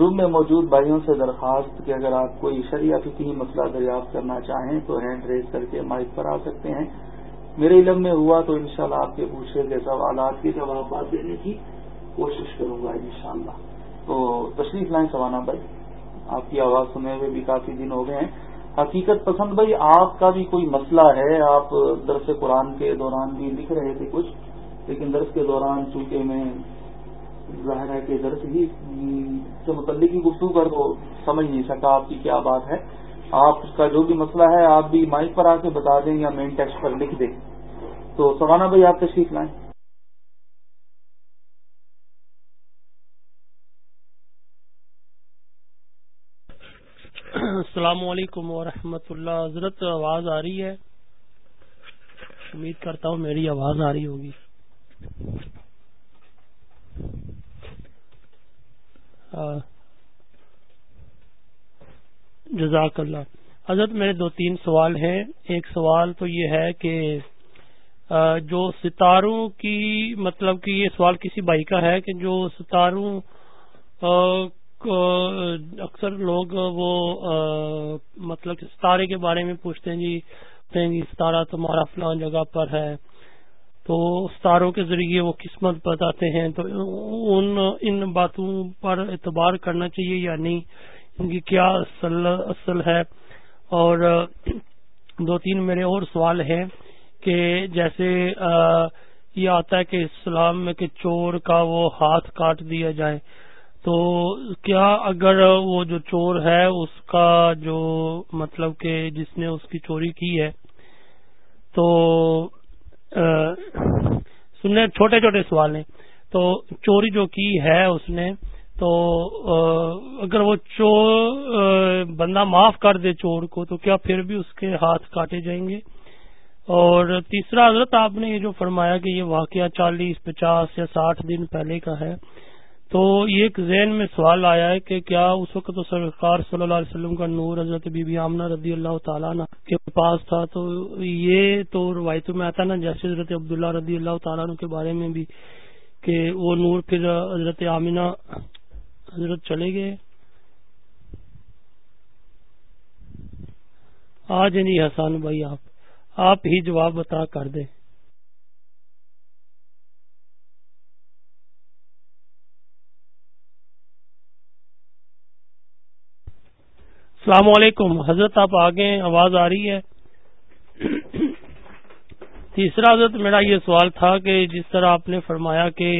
روم میں موجود بھائیوں سے درخواست کہ اگر آپ کوئی شریعہ فکی مسئلہ دریافت کرنا چاہیں تو ہینڈ ریز کر کے مائک پر آ سکتے ہیں۔ میرے علم میں ہوا تو انشاءاللہ شاء آپ کے پوچھے گئے سوالات کے جوابات دینے کی کوشش کروں گا انشاءاللہ۔ تو تشریف لائیں سوانا بھائی۔ آپ کی آواز سنے ہوئے بھی کافی دن ہو گئے ہیں۔ حقیقت پسند بھائی، آپ کا بھی کوئی مسئلہ ہے؟ آپ درس قرآن کے دوران بھی لکھ رہے تھے کچھ، لیکن درس کے دوران چونکہ میں ظاہر ہے کہ درس ہی سے متعلق ہی گفتگو کر تو سمجھ نہیں سکا آپ کی کیا بات ہے۔ آپ کا جو بھی مسئلہ ہے، آپ بھی مائک پر آ کے بتا دیں یا مین ٹیکسٹ پر لکھ دیں۔ تو سوانا بھائی، آپ تشریف لائیں۔ السلام علیکم ورحمۃ اللہ۔ حضرت، آواز آ رہی ہے۔ امید کرتا ہوں میری آواز آ رہی ہوگی۔ جزاک اللہ۔ حضرت، میرے دو تین سوال ہیں۔ ایک سوال تو یہ ہے کہ جو ستاروں کی مطلب کہ یہ سوال کسی بھائی کا ہے کہ جو ستاروں اکثر لوگ وہ مطلب کہ ستارے کے بارے میں پوچھتے ہیں جی, جی، ستارہ تمہارا فلان جگہ پر ہے۔ تو ستاروں کے ذریعے وہ قسمت بتاتے ہیں، تو ان ان باتوں پر اعتبار کرنا چاہیے یا نہیں؟ ان کی کیا اصل اصل ہے؟ اور دو تین میرے اور سوال ہیں کہ جیسے یہ آتا ہے کہ اسلام میں کہ چور کا وہ ہاتھ کاٹ دیا جائے، تو کیا اگر وہ جو چور ہے، اس کا جو مطلب کہ جس نے اس کی چوری کی ہے، تو سننے چھوٹے چھوٹے سوال ہیں۔ تو چوری جو کی ہے اس نے، تو اگر وہ چور بندہ معاف کر دے چور کو، تو کیا پھر بھی اس کے ہاتھ کاٹے جائیں گے؟ اور تیسرا، حضرت آپ نے یہ جو فرمایا کہ یہ واقعہ چالیس، پچاس یا ساٹھ دن پہلے کا ہے تو یہ ایک ذہن میں سوال آیا ہے کہ کیا اس وقت تو سرکار صلی اللہ علیہ وسلم کا نور حضرت بی بی آمنہ رضی اللہ تعالیٰ کے پاس تھا، تو یہ تو روایتوں میں آتا نا جیسے حضرت عبداللہ رضی اللہ تعالیٰ کے بارے میں بھی کہ وہ نور پھر حضرت آمینہ حضرت چلے گئے۔ آج نہیں حسان بھائی، آپ آپ ہی جواب بتا کر دیں۔ السلام علیکم. حضرت آپ آگے آواز آ رہی ہے. تیسرا حضرت میرا یہ سوال تھا کہ جس طرح آپ نے فرمایا کہ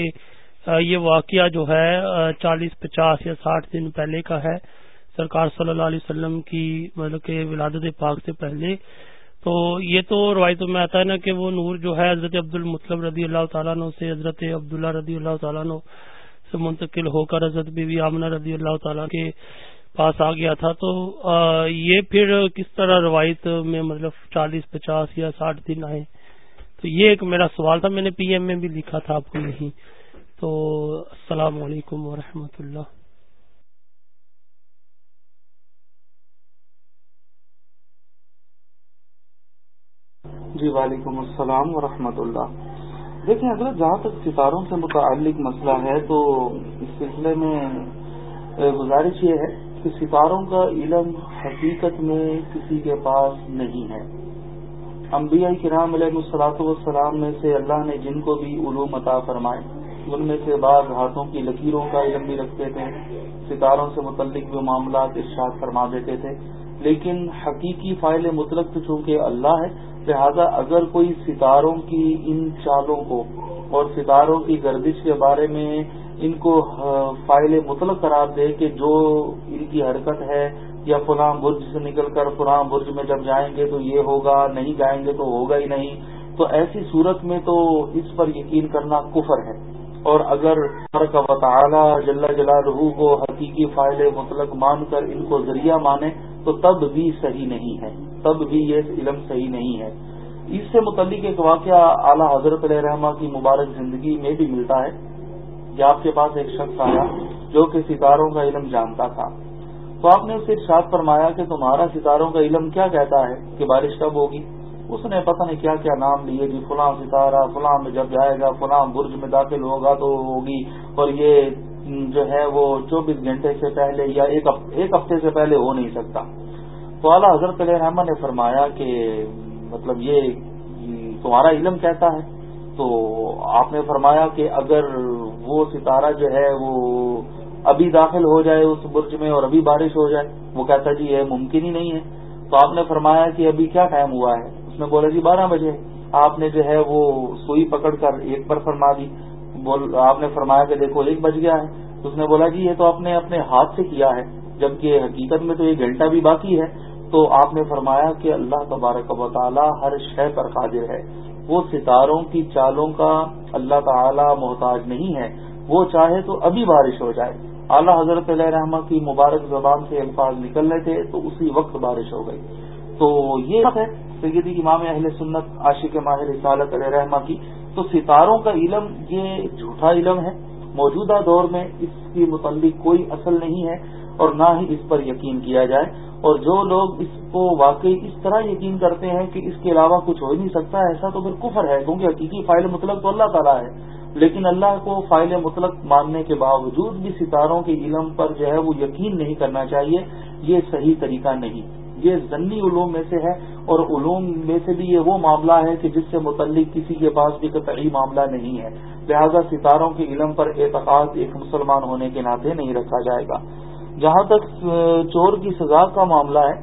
یہ واقعہ جو ہے چالیس، پچاس یا ساٹھ دن پہلے کا ہے، سرکار صلی اللہ علیہ وسلم کی مطلب کہ ولادت پاک سے پہلے. تو یہ تو روایتوں میں آتا ہے نا کہ وہ نور جو ہے، حضرت عبد المطلب رضی اللہ تعالیٰ عنہ سے، حضرت عبداللہ رضی اللہ تعالیٰ عنہ سے منتقل ہو کر، حضرت بی بی آمنہ رضی اللہ تعالیٰ کے پاس آ گیا تھا تو یہ پھر کس طرح روایت میں مطلب چالیس، پچاس یا ساٹھ دن آئے؟ تو یہ ایک میرا سوال تھا، میں نے پی ایم میں بھی لکھا تھا آپ کو نہیں تو السلام علیکم ورحمۃ اللہ۔ جی وعلیکم السلام ورحمۃ اللہ۔ دیکھیں، اگر جہاں تک ستاروں سے متعلق مسئلہ ہے، تو اس سلسلے میں گزارش یہ ہے کہ ستاروں کا علم حقیقت میں کسی کے پاس نہیں ہے۔ انبیاء کرام علیہ السلاط والسلام میں سے اللہ نے جن کو بھی علوم عطا فرمائے، ان میں سے بعض ہاتھوں کی لکیروں کا علم بھی رکھتے تھے، ستاروں سے متعلق بھی معاملات ارشاد فرما دیتے تھے۔ لیکن حقیقی فائل مطلق چونکہ اللہ ہے لہذا اگر کوئی ستاروں کی ان چالوں کو اور ستاروں کی گردش کے بارے میں ان کو فائل مطلق قرار دے کہ جو ان کی حرکت ہے یا فلاں برج سے نکل کر فلاں برج میں جب جائیں گے تو یہ ہوگا، نہیں جائیں گے تو ہوگا ہی نہیں۔ تو ایسی صورت میں تو اس پر یقین کرنا کفر ہے۔ اور اگر کا وطالعہ جل جلا رحو کو حقیقی فائل مطلق مان کر ان کو ذریعہ مانے تو تب بھی صحیح نہیں ہے۔ تب بھی یہ علم صحیح نہیں ہے۔ اس سے متعلق ایک واقعہ اعلی حضرت علیہ رحمہ کی مبارک زندگی میں بھی ملتا ہے۔ کہ آپ کے پاس ایک شخص آیا جو کہ ستاروں کا علم جانتا تھا۔ تو آپ نے اسے ارشاد فرمایا کہ تمہارا ستاروں کا علم کیا کہتا ہے؟ کہ بارش کب ہوگی؟ اس نے پتہ نہیں کیا کیا نام لیے جی، فلاں ستارہ، فلاں میں جب جائے گا، فلاں برج میں داخل ہوگا تو ہوگی۔ اور یہ جو ہے وہ چوبیس گھنٹے سے پہلے یا ایک ہفتے سے پہلے ہو نہیں سکتا۔ تو اعلیٰ حضرت علیہ رحمٰ نے فرمایا کہ مطلب یہ تمہارا علم کہتا ہے۔ تو آپ نے فرمایا کہ اگر وہ ستارہ جو ہے وہ ابھی داخل ہو جائے اس برج میں اور ابھی بارش ہو جائے، وہ کہتا جی یہ ممکن ہی نہیں ہے۔ تو آپ نے فرمایا کہ ابھی کیا ٹائم ہوا ہے؟ اس نے بولا جی بارہ بجے۔ آپ نے جو ہے وہ سوئی پکڑ کر ایک پر فرما دی۔ آپ نے فرمایا کہ دیکھو ایک بج گیا ہے۔ اس نے بولا جی یہ تو آپ نے اپنے ہاتھ سے کیا ہے۔ جبکہ حقیقت میں تو ایک گھنٹہ بھی باقی ہے۔ تو آپ نے فرمایا کہ اللہ تبارک و تعالی ہر شے پر قادر ہے۔ وہ ستاروں کی چالوں کا اللہ تعالی محتاج نہیں ہے۔ وہ چاہے تو ابھی بارش ہو جائے۔ اعلیٰ حضرت علیہ رحمہ کی مبارک زبان سے الفاظ نکل رہے تھے تو اسی وقت بارش ہو گئی۔ تو یہ ہے سیدی امام اہل سنت عاشق ماہر رسالت علیہ رحمہ کی۔ تو ستاروں کا علم، یہ جھوٹا علم ہے۔ موجودہ دور میں اس کی متعلق کوئی اصل نہیں ہے اور نہ ہی اس پر یقین کیا جائے۔ اور جو لوگ اس کو واقعی اس طرح یقین کرتے ہیں کہ اس کے علاوہ کچھ ہو ہی نہیں سکتا، ایسا تو پھر کفر ہے، کیونکہ حقیقی فائل مطلق تو اللہ تعالیٰ ہے۔ لیکن اللہ کو فائل مطلق ماننے کے باوجود بھی ستاروں کے علم پر جو ہے وہ یقین نہیں کرنا چاہیے، یہ صحیح طریقہ نہیں۔ یہ ضنی علوم میں سے ہے اور علوم میں سے بھی یہ وہ معاملہ ہے کہ جس سے متعلق کسی کے پاس بھی قطعی معاملہ نہیں ہے۔ لہذا ستاروں کے علم پر اعتقاد ایک مسلمان ہونے کے ناطے نہیں رکھا جائے گا۔ جہاں تک چور کی سزا کا معاملہ ہے،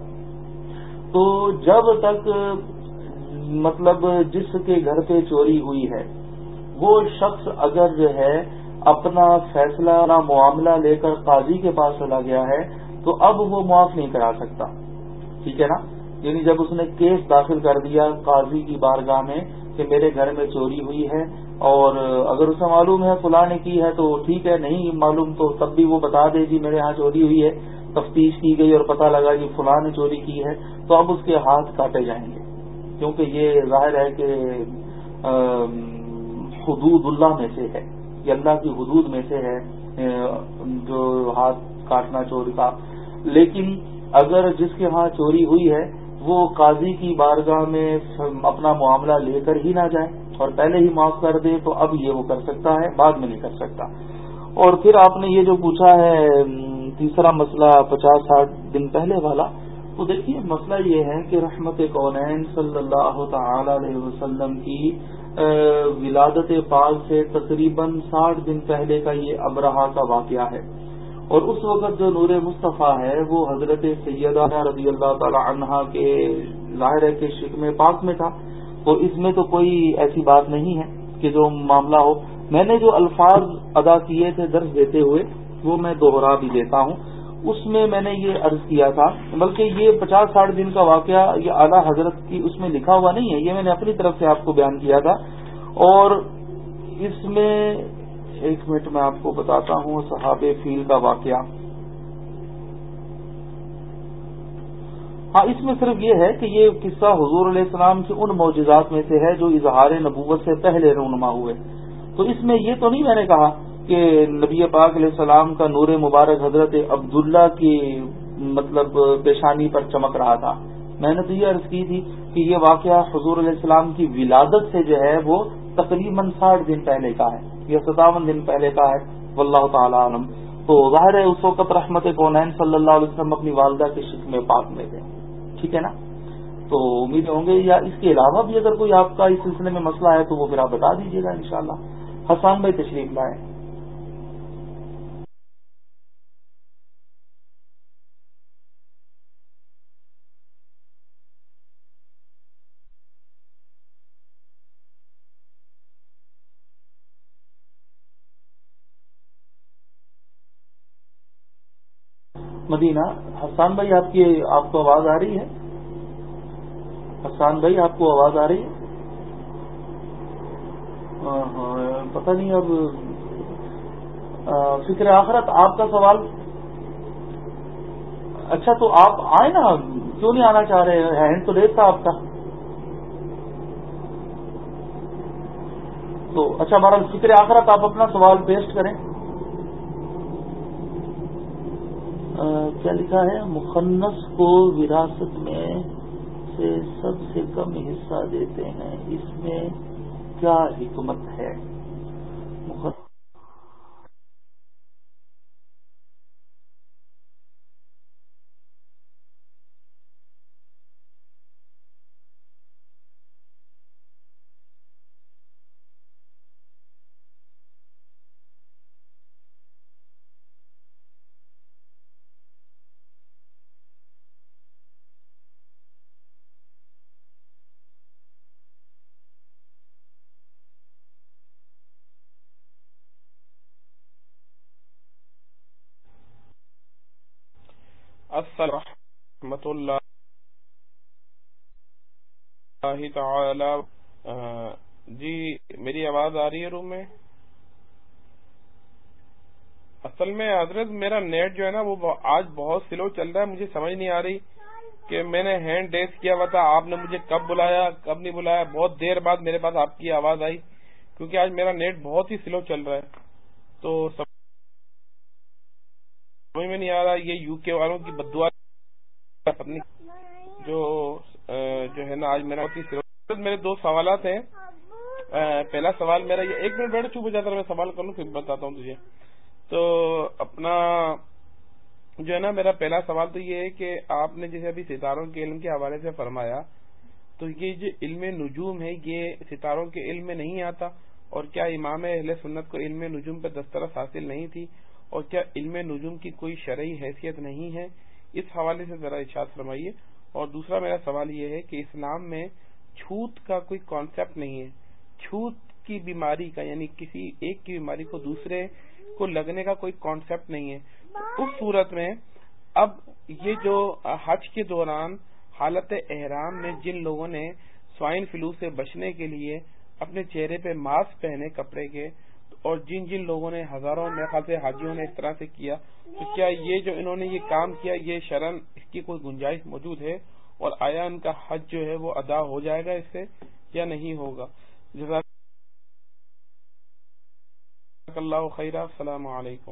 تو جب تک مطلب جس کے گھر پہ چوری ہوئی ہے، وہ شخص اگر جو ہے اپنا فیصلہ معاملہ لے کر قاضی کے پاس چلا گیا ہے، تو اب وہ معاف نہیں کرا سکتا۔ ٹھیک ہے نا؟ یعنی جب اس نے کیس داخل کر دیا قاضی کی بارگاہ میں کہ میرے گھر میں چوری ہوئی ہے اور اگر اسے معلوم ہے فلاں نے کی ہے تو ٹھیک ہے، نہیں معلوم تو تب بھی وہ بتا دے جی میرے ہاں چوری ہوئی ہے، تفتیش کی گئی اور پتہ لگا کہ فلاں نے چوری کی ہے، تو اب اس کے ہاتھ کاٹے جائیں گے۔ کیونکہ یہ ظاہر ہے کہ حدود اللہ میں سے ہے۔ یہ اللہ کی حدود میں سے ہے جو ہاتھ کاٹنا چوری کا۔ لیکن اگر جس کے ہاں چوری ہوئی ہے، وہ قاضی کی بارگاہ میں اپنا معاملہ لے کر ہی نہ جائے۔ اور پہلے ہی معاف کر دے تو اب یہ وہ کر سکتا ہے، بعد میں نہیں کر سکتا۔ اور پھر آپ نے یہ جو پوچھا ہے تیسرا مسئلہ پچاس ساٹھ دن پہلے والا، تو دیکھیے مسئلہ یہ ہے کہ رحمت کونین صلی اللہ تعالی علیہ وسلم کی ولادت پاک سے تقریباً ساٹھ دن پہلے کا یہ ابراہ کا واقعہ ہے۔ اور اس وقت جو نور مصطفیٰ ہے، وہ حضرت سیدہ رضی اللہ تعالی عنہا کے ظاہر کے شکم پاک میں تھا۔ تو اس میں تو کوئی ایسی بات نہیں ہے کہ جو معاملہ ہو۔ میں نے جو الفاظ ادا کیے تھے درج دیتے ہوئے، وہ میں دوہرا بھی دیتا ہوں۔ اس میں میں نے یہ عرض کیا تھا، بلکہ یہ پچاس ساٹھ دن کا واقعہ یہ اعلیٰ حضرت کی اس میں لکھا ہوا نہیں ہے، یہ میں نے اپنی طرف سے آپ کو بیان کیا تھا۔ اور اس میں ایک منٹ میں آپ کو بتاتا ہوں صحاب فیل کا واقعہ۔ ہاں اس میں صرف یہ ہے کہ یہ قصہ حضور علیہ السلام کی ان معجزات میں سے ہے جو اظہار نبوت سے پہلے رونما ہوئے۔ تو اس میں یہ تو نہیں میں نے کہا کہ نبی پاک علیہ السلام کا نور مبارک حضرت عبداللہ کی مطلب پیشانی پر چمک رہا تھا۔ میں نے تو یہ عرض کی تھی کہ یہ واقعہ حضور علیہ السلام کی ولادت سے جو ہے وہ تقریباً ساٹھ دن پہلے کا ہے۔ یا ستاون دن پہلے کا ہے، واللہ تعالی عالم۔ تو ظاہر ہے، اس وقت رحمت کونین صلی اللہ علیہ وسلم اپنی والدہ کے شک میں پاک میں تھے۔ ٹھیک ہے نا؟ تو امید ہوں گے، یا اس کے علاوہ بھی اگر کوئی آپ کا اس سلسلے میں مسئلہ ہے تو وہ پھر آپ بتا دیجیے گا انشاءاللہ۔ حسان بھائی تشریف لائیں۔ مدینہ۔ حسان بھائی، آپ کی آپ کو آواز آ رہی ہے؟ حسان بھائی، آپ کو آواز آ رہی ہے؟ پتہ نہیں اب فکر آخرت، آپ کا سوال۔ اچھا تو آپ آئے نا، کیوں نہیں آنا چاہ رہے؟ ہینڈ تو ریٹ تھا آپ کا۔ تو اچھا ہمارا فکر آخرت، آپ اپنا سوال پیسٹ کریں۔ کیا لکھا ہے؟ مخنص کو وراثت میں سے سب سے کم حصہ دیتے ہیں۔ اس میں کیا حکمت ہے السلام رحمۃ اللہ تعالی جی میری آواز آ رہی ہے روم میں؟ اصل میں حضرت میرا نیٹ جو ہے نا، وہ آج بہت سلو چل رہا ہے، مجھے سمجھ نہیں آ رہی کہ میں نے ہینڈ ریس کیا ہوا تھا، آپ نے مجھے کب بلایا، کب نہیں بلایا، بہت دیر بعد میرے پاس آپ کی آواز آئی، کیونکہ آج میرا نیٹ بہت ہی سلو چل رہا ہے۔ تو سمجھ میں نہیں آ رہا، یہ یو کے والوں کی بدوا جو جو ہے نا، آج میرا میرے دو سوالات ہیں۔ پہلا سوال میرا یہ ایک منٹ بیٹھ، چپ ہو جاتا میں سوال کر لوں، پھر بتاتا ہوں تجھے۔ تو اپنا جو ہے نا، میرا پہلا سوال تو یہ ہے کہ آپ نے جیسے ابھی ستاروں کے علم کے حوالے سے فرمایا، تو یہ جو علم نجوم ہے، یہ ستاروں کے علم میں نہیں آتا؟ اور کیا امام اہل سنت کو علم نجوم پہ دسترس حاصل نہیں تھی؟ اور کیا علم نجوم کی کوئی شرعی حیثیت نہیں ہے؟ اس حوالے سے ذرا ارشاد فرمائیے۔ اور دوسرا میرا سوال یہ ہے کہ اسلام میں چھوت کا کوئی کانسیپٹ نہیں ہے۔ چھوت کی بیماری کا یعنی کسی ایک کی بیماری کو دوسرے کو لگنے کا کوئی کانسیپٹ نہیں ہے۔ اس صورت میں اب یہ جو حج کے دوران حالت احرام میں جن لوگوں نے سوائن فلو سے بچنے کے لیے اپنے چہرے پہ ماسک پہنے، کپڑے کے اور جن جن لوگوں نے ہزاروں میرے خیال سے حاجیوں نے اس طرح سے کیا، تو کیا یہ جو انہوں نے یہ کام کیا، یہ شرن اس کی کوئی گنجائش موجود ہے؟ اور آیا ان کا حج جو ہے وہ ادا ہو جائے گا اس سے یا نہیں ہوگا؟ جزاک اللہ خیر السلام علیکم۔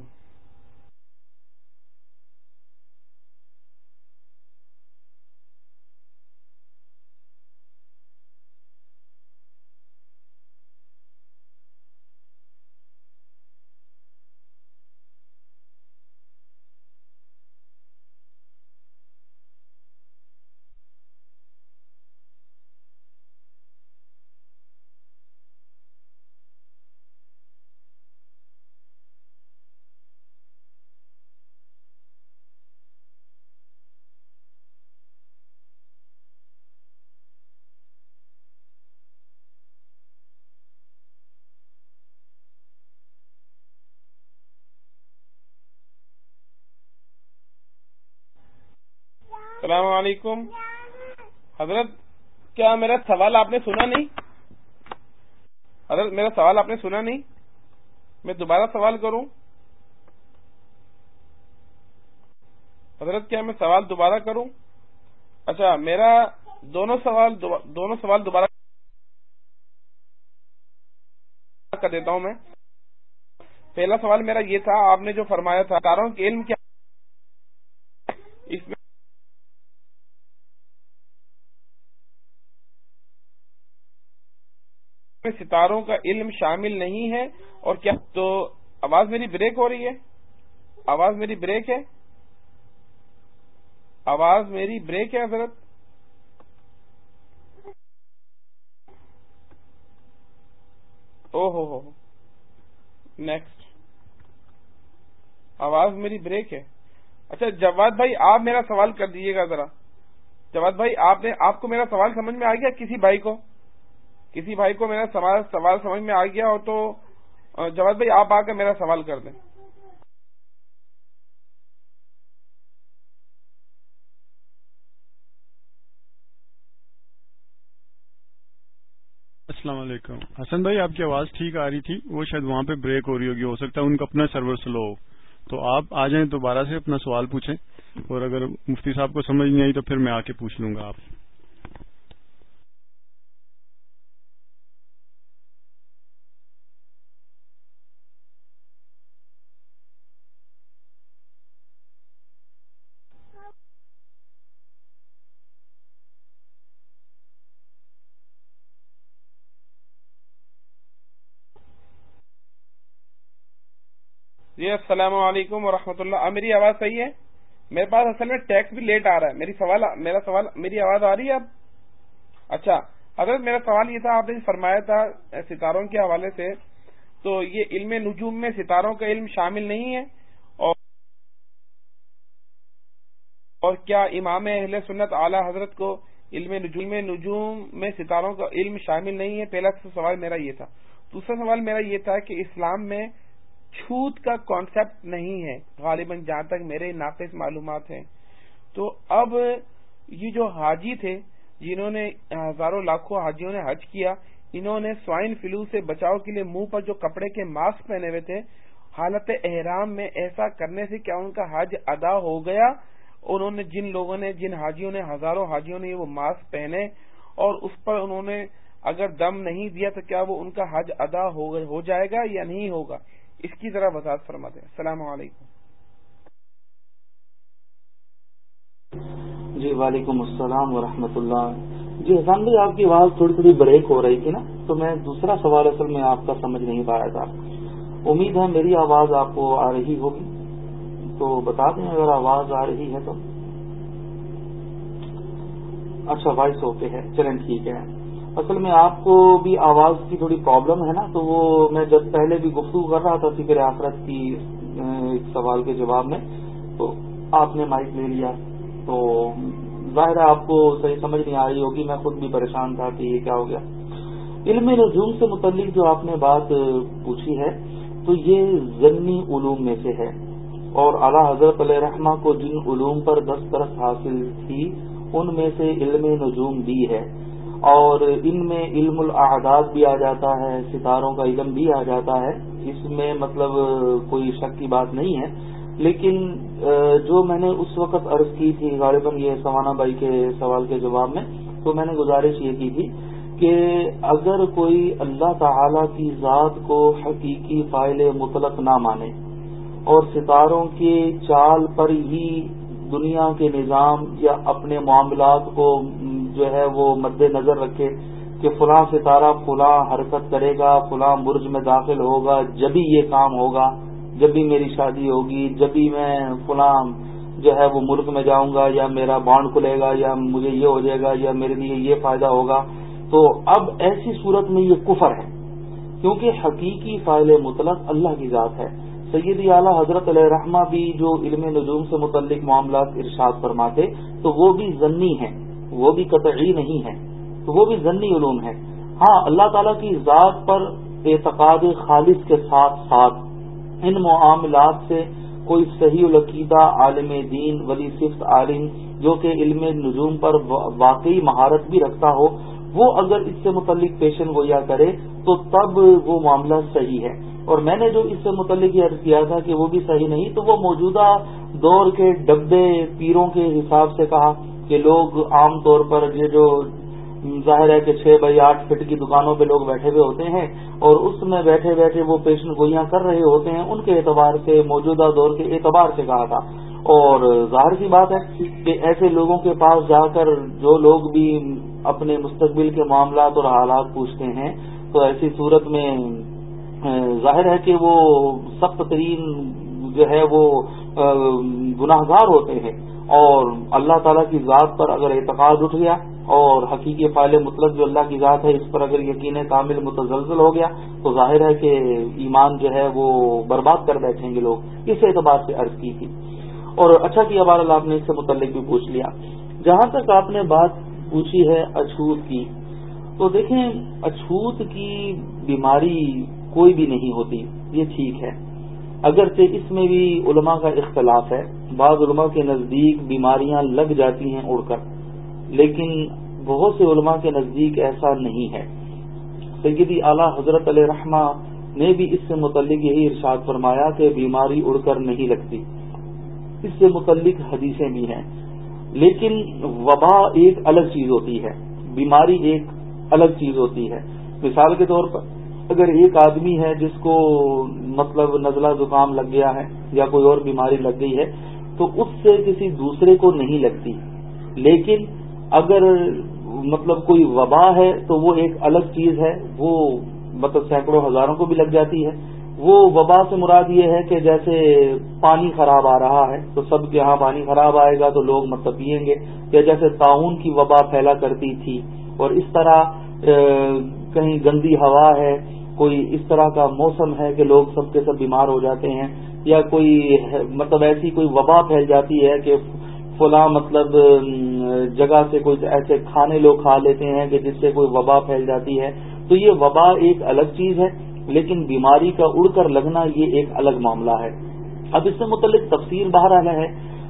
السلام علیکم۔ حضرت، کیا میرا سوال آپ نے سنا نہیں؟ حضرت، میرا سوال آپ نے سنا نہیں؟ میں دوبارہ سوال کروں۔ حضرت، کیا میں سوال دوبارہ کروں؟ اچھا میرا دونوں سوال دونوں سوال دوبارہ کر دیتا ہوں میں۔ پہلا سوال میرا یہ تھا، آپ نے جو فرمایا تھا تاروں کے علم کیا اس میں ستاروں کا علم شامل نہیں ہے اور کیا تو آواز میری بریک ہو رہی ہے؟ آواز میری بریک ہے؟ آواز میری بریک ہے حضرت؟ او ہو ہو نیکسٹ آواز میری بریک ہے۔ اچھا جواد بھائی، آپ میرا سوال کر دیجیے گا ذرا۔ جواد بھائی، آپ نے، آپ کو میرا سوال سمجھ میں آ گیا کسی بھائی کو؟ کسی بھائی کو میرا سوال سوال سمجھ میں آ گیا ہو تو جواد بھائی، آپ آ کر میرا سوال کر دیں۔ السلام علیکم۔ حسن بھائی، آپ کی آواز ٹھیک آ رہی تھی؟ وہ شاید وہاں پہ بریک ہو رہی ہوگی، ہو سکتا ہے ان کا اپنا سرور سلو ہو۔ تو آپ آ جائیں دوبارہ سے اپنا سوال پوچھیں، اور اگر مفتی صاحب کو سمجھ نہیں آئی تو پھر میں آ کے پوچھ لوں گا آپ۔ جی السلام علیکم ورحمۃ اللہ۔ میری آواز صحیح ہے؟ میرے پاس اصل میں ٹیکس بھی لیٹ آ رہا ہے۔ میری سوال، میرا سوال، میری آواز آ رہی ہے اب؟ اچھا حضرت میرا سوال یہ تھا، آپ نے فرمایا تھا ستاروں کے حوالے سے، تو یہ علم نجوم میں ستاروں کا علم شامل نہیں ہے؟ اور کیا امام اہل سنت اعلی حضرت کو علم نجوم نجوم میں ستاروں کا علم شامل نہیں ہے؟ پہلا سوال میرا یہ تھا۔ دوسرا سوال میرا یہ تھا کہ اسلام میں چھوت کا کانسیپٹ نہیں ہے۔ غالباً جہاں تک میرے ناقص معلومات ہیں۔ تو اب یہ جو حاجی تھے، جنہوں نے ہزاروں لاکھوں حاجیوں نے حج کیا، انہوں نے سوائن فلو سے بچاؤ کے لیے منہ پر جو کپڑے کے ماسک پہنے ہوئے تھے، حالت احرام میں ایسا کرنے سے کیا ان کا حج ادا ہو گیا؟ انہوں نے جن لوگوں نے، جن حاجیوں نے، ہزاروں حاجیوں نے وہ ماسک پہنے اور اس پر انہوں نے اگر دم نہیں دیا تو کیا وہ ان کا حج ادا ہو جائے گا یا نہیں ہوگا؟ اس کی ذرا وضاحت فرما دیں السلام علیکم۔ جی وعلیکم السلام ورحمۃ اللہ۔ جی حسان بھائی آپ کی آواز تھوڑی تھوڑی بریک ہو رہی تھی نا، تو میں دوسرا سوال اصل میں آپ کا سمجھ نہیں پایا تھا۔ امید ہے میری آواز آپ کو آ رہی ہوگی۔ تو بتا دیں اگر آواز آ رہی ہے تو۔ اچھا وائس اوکے ہے۔ چلیں ٹھیک ہے۔ اصل میں آپ کو بھی آواز کی تھوڑی پرابلم ہے نا، تو وہ میں جب پہلے بھی گفتگو کر رہا تھا فکر آفرت کی ایک سوال کے جواب میں، تو آپ نے مائک لے لیا۔ تو ظاہر ہے آپ کو صحیح سمجھ نہیں آ رہی ہوگی، میں خود بھی پریشان تھا کہ یہ کیا ہو گیا۔ علم نجوم سے متعلق جو آپ نے بات پوچھی ہے، تو یہ ضمنی علوم میں سے ہے۔ اور اعلیٰ حضرت علیہ رحمہ کو جن علوم پر دسترس حاصل تھی، ان میں سے علم نجوم بھی ہے۔ اور ان میں علم الاعداد بھی آ جاتا ہے، ستاروں کا علم بھی آ جاتا ہے، اس میں مطلب کوئی شک کی بات نہیں ہے۔ لیکن جو میں نے اس وقت عرض کی تھی غالباً یہ سوانا بھائی کے سوال کے جواب میں، تو میں نے گزارش یہ کی تھی کہ اگر کوئی اللہ تعالی کی ذات کو حقیقی فائل مطلق نہ مانے اور ستاروں کے چال پر ہی دنیا کے نظام یا اپنے معاملات کو جو ہے وہ مد نظر رکھے کہ فلاں ستارہ فلاں حرکت کرے گا، فلاں برج میں داخل ہوگا جبھی یہ کام ہوگا، جب بھی میری شادی ہوگی، جب بھی میں فلاں جو ہے وہ ملک میں جاؤں گا یا میرا بانڈ کھلے گا یا مجھے یہ ہو جائے گا یا میرے لیے یہ فائدہ ہوگا، تو اب ایسی صورت میں یہ کفر ہے۔ کیونکہ حقیقی فائل مطلق اللہ کی ذات ہے۔ سیدی اعلیٰ حضرت علیہ رحمہ بھی جو علم نجوم سے متعلق معاملات ارشاد فرماتے، تو وہ بھی ضنی ہیں، وہ بھی قطعی نہیں ہے تو وہ بھی ضنی علوم ہے ہاں اللہ تعالیٰ کی ذات پر اعتقاد خالص کے ساتھ ساتھ ان معاملات سے کوئی صحیح العقیدہ عالم دین، ولی صفت عالم جو کہ علم نجوم پر واقعی مہارت بھی رکھتا ہو، وہ اگر اس سے متعلق پیشن گویا کرے تو تب وہ معاملہ صحیح ہے۔ اور میں نے جو اس سے متعلق یہ عرض کیا تھا کہ وہ بھی صحیح نہیں، تو وہ موجودہ دور کے ڈبے پیروں کے حساب سے کہا کہ لوگ عام طور پر یہ جو ظاہر ہے کہ چھ بائی آٹھ فٹ کی دکانوں پہ لوگ بیٹھے ہوئے ہوتے ہیں اور اس میں بیٹھے بیٹھے وہ پیشن گوئیاں کر رہے ہوتے ہیں، ان کے اعتبار سے موجودہ دور کے اعتبار سے کہا تھا۔ اور ظاہر سی بات ہے کہ ایسے لوگوں کے پاس جا کر جو لوگ بھی اپنے مستقبل کے معاملات اور حالات پوچھتے ہیں، تو ایسی صورت میں ظاہر ہے کہ وہ سخت ترین جو ہے وہ گناہ گار ہوتے ہیں۔ اور اللہ تعالیٰ کی ذات پر اگر اعتقاد اٹھ گیا اور حقیقی فائل مطلق جو اللہ کی ذات ہے، اس پر اگر یقین کامل متزلزل ہو گیا، تو ظاہر ہے کہ ایمان جو ہے وہ برباد کر بیٹھیں گے لوگ۔ اس اعتبار سے عرض کی تھی۔ اور اچھا کیا بار اللہ آپ نے اس سے متعلق بھی پوچھ لیا۔ جہاں تک آپ نے بات پوچھی ہے اچھوت کی، تو دیکھیں اچھوت کی بیماری کوئی بھی نہیں ہوتی، یہ ٹھیک ہے۔ اگرچہ اس میں بھی علماء کا اختلاف ہے، بعض علماء کے نزدیک بیماریاں لگ جاتی ہیں اڑ کر، لیکن بہت سے علماء کے نزدیک ایسا نہیں ہے۔ سیدی اعلیٰ حضرت علیہ رحمہ نے بھی اس سے متعلق یہی ارشاد فرمایا کہ بیماری اڑ کر نہیں لگتی۔ اس سے متعلق حدیثیں بھی ہیں۔ لیکن وبا ایک الگ چیز ہوتی ہے، بیماری ایک الگ چیز ہوتی ہے۔ مثال کے طور پر اگر ایک آدمی ہے جس کو مطلب نزلہ زکام لگ گیا ہے یا کوئی اور بیماری لگ گئی ہے، تو اس سے کسی دوسرے کو نہیں لگتی۔ لیکن اگر مطلب کوئی وبا ہے تو وہ ایک الگ چیز ہے، وہ مطلب سینکڑوں ہزاروں کو بھی لگ جاتی ہے۔ وہ وبا سے مراد یہ ہے کہ جیسے پانی خراب آ رہا ہے، تو سب کے ہاں پانی خراب آئے گا تو لوگ مطلب پیئیں گے۔ یا جیسے تعاون کی وبا پھیلا کرتی تھی، اور اس طرح کہیں گندی ہوا ہے، کوئی اس طرح کا موسم ہے کہ لوگ سب کے سب بیمار ہو جاتے ہیں، یا کوئی مطلب ایسی کوئی وبا پھیل جاتی ہے کہ فلاں مطلب جگہ سے کوئی ایسے کھانے لوگ کھا لیتے ہیں کہ جس سے کوئی وبا پھیل جاتی ہے۔ تو یہ وبا ایک الگ چیز ہے، لیکن بیماری کا اڑ کر لگنا یہ ایک الگ معاملہ ہے۔ اب اس سے متعلق تفصیل باہر آنا ہے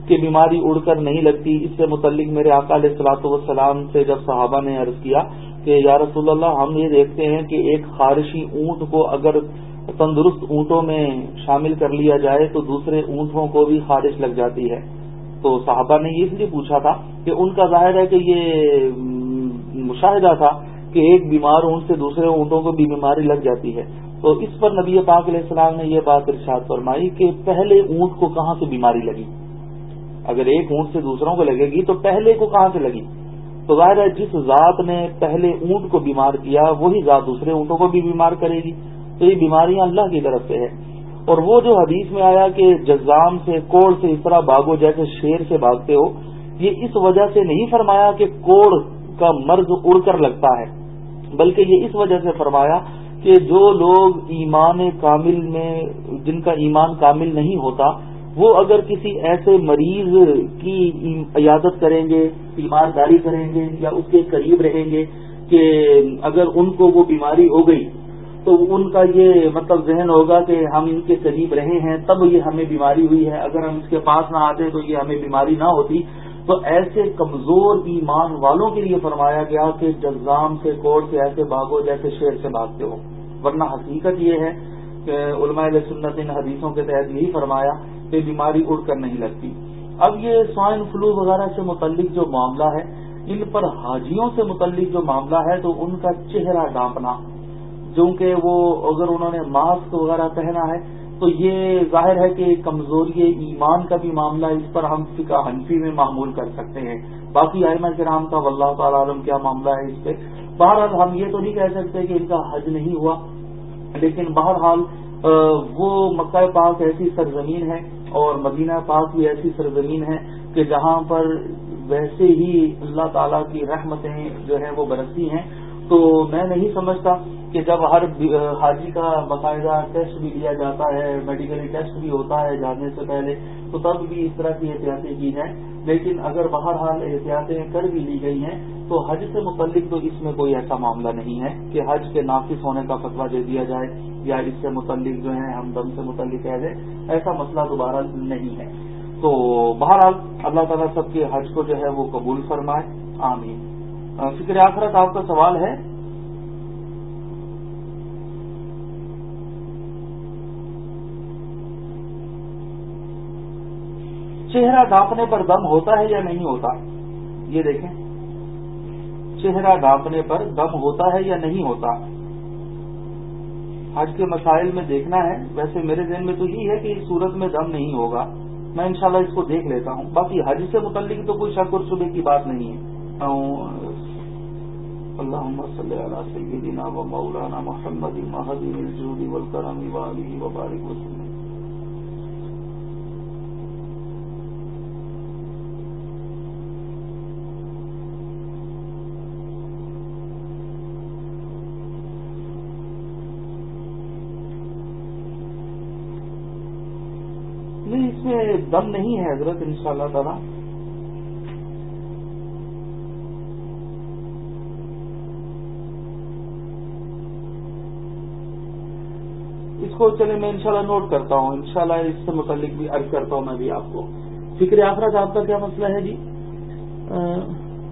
کہ بیماری اڑ کر نہیں لگتی۔ اس سے متعلق میرے آقا علیہ السلاط والسلام سے جب صحابہ نے عرض کیا کہ یا رسول اللہ، ہم یہ دیکھتے ہیں کہ ایک خارشی اونٹ کو اگر تندرست اونٹوں میں شامل کر لیا جائے تو دوسرے اونٹوں کو بھی خارش لگ جاتی ہے۔ تو صحابہ نے اس لیے پوچھا تھا کہ ان کا ظاہر ہے کہ یہ مشاہدہ تھا کہ ایک بیمار اونٹ سے دوسرے اونٹوں کو بھی بیماری لگ جاتی ہے۔ تو اس پر نبی پاک علیہ السلام نے یہ بات ارشاد فرمائی کہ پہلے اونٹ کو کہاں سے بیماری لگی؟ اگر ایک اونٹ سے دوسروں کو لگے گی تو پہلے کو کہاں سے لگی؟ تو ظاہر ہے جس ذات نے پہلے اونٹ کو بیمار کیا، وہی ذات دوسرے اونٹوں کو بھی بیمار کرے گی۔ تو یہ بیماریاں اللہ کی طرف سے ہے اور وہ جو حدیث میں آیا کہ جزام سے، کوڑ سے اس طرح بھاگو جیسے شیر سے بھاگتے ہو، یہ اس وجہ سے نہیں فرمایا کہ کوڑ کا مرض اڑ کر لگتا ہے، بلکہ یہ اس وجہ سے فرمایا کہ جو لوگ ایمان کامل میں، جن کا ایمان کامل نہیں ہوتا وہ اگر کسی ایسے مریض کی عیادت کریں گے بیمارداری کریں گے یا اس کے قریب رہیں گے کہ اگر ان کو وہ بیماری ہو گئی، تو ان کا یہ مطلب ذہن ہوگا کہ ہم ان کے قریب رہے ہیں، تب یہ ہمیں بیماری ہوئی ہے۔ اگر ہم اس کے پاس نہ آتے تو یہ ہمیں بیماری نہ ہوتی۔ تو ایسے کمزور ایمان والوں کے لیے فرمایا گیا کہ جزام سے، کوڑ سے، ایسے بھاگو جیسے شیر سے بھاگتے ہو ورنہ حقیقت یہ ہے کہ علماء سنت ان حدیثوں کے تحت یہی فرمایا کہ بیماری اڑ کر نہیں لگتی۔ اب یہ سوائن فلو وغیرہ سے متعلق جو معاملہ ہے، ان پر حاجیوں سے متعلق جو معاملہ ہے، تو ان کا چہرہ ڈانپنا۔ چونکہ وہ اگر انہوں نے ماسک وغیرہ پہنا ہے، تو یہ ظاہر ہے کہ کمزوری ایمان کا بھی معاملہ اس پر ہم فکا حنفی میں معمول کر سکتے ہیں۔ باقی آئمہ کرام کا واللہ تعالی عالم کیا معاملہ ہے اس پہ۔ بہرحال ہم یہ تو نہیں کہہ سکتے کہ ان کا حج نہیں ہوا، لیکن بہرحال وہ مکہ پاک ایسی سرزمین ہے اور مدینہ پاک بھی ایسی سرزمین ہے کہ جہاں پر ویسے ہی اللہ تعالی کی رحمتیں جو ہیں وہ برسی ہیں۔ تو میں نہیں سمجھتا کہ جب ہر حاجی کا باقاعدہ ٹیسٹ بھی لیا جاتا ہے میڈیکلی ٹیسٹ بھی ہوتا ہے جانے سے پہلے، تو تب بھی اس طرح کی احتیاطیں کی جائیں۔ لیکن اگر بہرحال احتیاطیں کر بھی لی گئی ہیں، تو حج سے متعلق تو اس میں کوئی ایسا معاملہ نہیں ہے کہ حج کے ناقص ہونے کا فتویٰ دے دیا جائے یا اس سے متعلق جو ہے ہم دم سے متعلق کہہ دیں، ایسا مسئلہ دوبارہ نہیں ہے۔ تو بہرحال اللہ تعالیٰ سب کے حج کو جو ہے وہ قبول فرمائے، آمین۔ فکر آخرت آپ کا سوال ہے؟ چہرہ ڈانپنے پر دم ہوتا ہے یا نہیں ہوتا؟ یہ دیکھیں۔ چہرہ ڈانپنے پر دم ہوتا ہے یا نہیں ہوتا؟ حج کے مسائل میں دیکھنا ہے۔ ویسے میرے ذہن میں تو یہی ہے کہ اس صورت میں دم نہیں ہوگا۔ میں انشاءاللہ اس کو دیکھ لیتا ہوں۔ باقی حج سے متعلق تو کوئی شک اور صبح کی بات نہیں ہے۔ اللہ صلی اللہ سیدنا و مولانا محمد والکرم والی وبارک وسلم میں دم نہیں ہے حضرت ان شاء اللہ تعالی؟ اس کو چلے میں انشاءاللہ نوٹ کرتا ہوں، انشاءاللہ اس سے متعلق بھی عرض کرتا ہوں میں بھی آپ کو۔ فکر آفرت آپ کا کیا مسئلہ ہے جی؟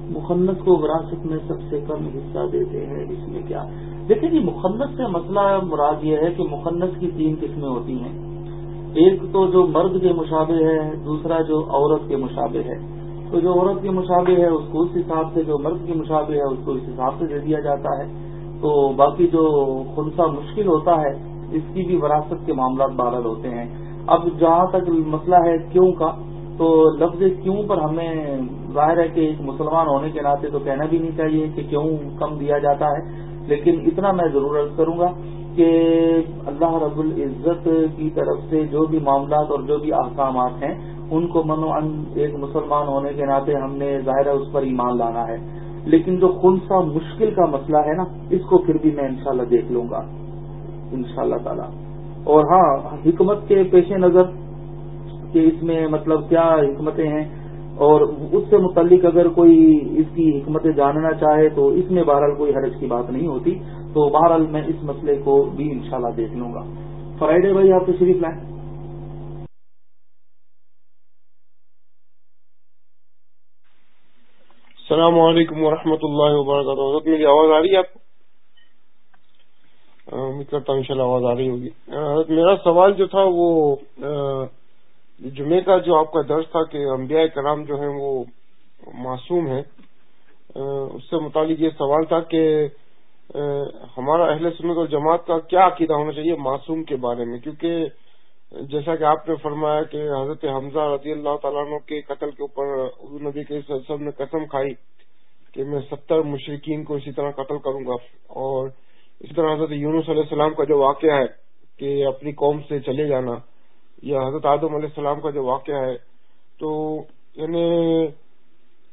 مخنت کو وراثت میں سب سے کم حصہ دیتے ہیں، اس میں کیا؟ دیکھیں جی مخنت سے مسئلہ مراد یہ ہے کہ مخنت کی تین قسمیں ہوتی ہیں۔ ایک تو جو مرد کے مشابے ہے، دوسرا جو عورت کے مشابے ہے۔ تو جو عورت کے مشابے ہے، اس کو اس حساب سے، جو مرد کے مشابے ہے، اس کو اس حساب سے دے دیا جاتا ہے۔ تو باقی جو خنسا مشکل ہوتا ہے، اس کی بھی وراثت کے معاملات بحال ہوتے ہیں۔ اب جہاں تک مسئلہ ہے کیوں کا، تو لفظ کیوں پر ہمیں ظاہر ہے کہ ایک مسلمان ہونے کے ناطے تو کہنا بھی نہیں چاہیے کہ کیوں کم دیا جاتا ہے۔ لیکن اتنا میں ضرورت کروں گا کہ اللہ رب العزت کی طرف سے جو بھی معاملات اور جو بھی احکامات ہیں، ان کو منو ان ایک مسلمان ہونے کے ناطے ہم نے ظاہر ہے اس پر ایمان لانا ہے۔ لیکن جو خن سا مشکل کا مسئلہ ہے نا، اس کو پھر بھی میں انشاءاللہ دیکھ لوں گا۔ انشاءاللہ اللہ تعالی۔ اور ہاں حکمت کے پیش نظر کہ اس میں مطلب کیا حکمتیں ہیں۔ اور اس سے متعلق اگر کوئی اس کی حکمتیں جاننا چاہے تو اس میں بہرحال کوئی حرج کی بات نہیں ہوتی۔ تو بہرحال میں اس مسئلے کو بھی انشاءاللہ دیکھ لوں گا۔ فرائیڈے بھائی، آپ تشریف لائیں۔ السلام علیکم ورحمۃ اللہ وبرکاتہ۔ حضرت، میری آواز آ رہی ہے آپ امید کرتا ہوں انشاءاللہ آواز آ رہی ہوگی۔ حضرت، میرا سوال جو تھا وہ جمعے کا جو آپ کا درس تھا کہ انبیاء کرام جو ہیں وہ معصوم ہیں اس سے متعلق یہ سوال تھا کہ ہمارا اہل سنت اور جماعت کا کیا عقیدہ ہونا چاہیے معصوم کے بارے میں؟ کیونکہ جیسا کہ آپ نے فرمایا کہ حضرت حمزہ رضی اللہ تعالیٰ عنہ کے قتل کے اوپر نبی کے سب نے قسم کھائی کہ میں ستر مشرقین کو اسی طرح قتل کروں گا۔ اور اسی طرح حضرت یونس علیہ السلام کا جو واقعہ ہے کہ اپنی قوم سے چلے جانا، یا حضرت آدم علیہ السلام کا جو واقعہ ہے، تو یعنی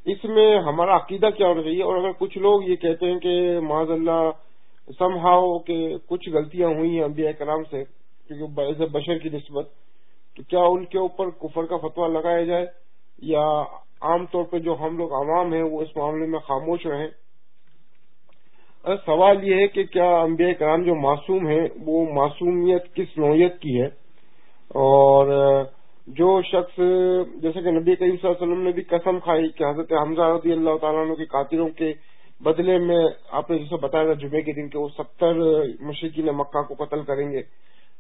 اس میں ہمارا عقیدہ کیا ہونا چاہیے؟ اور اگر کچھ لوگ یہ کہتے ہیں کہ معذ اللہ سم ہاؤ کہ کچھ غلطیاں ہوئی ہیں انبیاء کرام سے، کیونکہ بشر کی نسبت، تو کیا ان کے اوپر کفر کا فتویٰ لگایا جائے؟ یا عام طور پہ جو ہم لوگ عوام ہیں، وہ اس معاملے میں خاموش رہیں؟ سوال یہ ہے کہ کیا انبیاء کرام جو معصوم ہیں، وہ معصومیت کس نوعیت کی ہے؟ اور جو شخص، جیسے کہ نبی کریم صلی اللہ علیہ وسلم نے بھی قسم کھائی کہ حضرت حمزہ رضی اللہ تعالیٰ عنہ کے قاتلوں کے بدلے میں آپ نے جسے بتایا تھا جمعے کے دن کہ وہ ستر مشرقین مکہ کو قتل کریں گے۔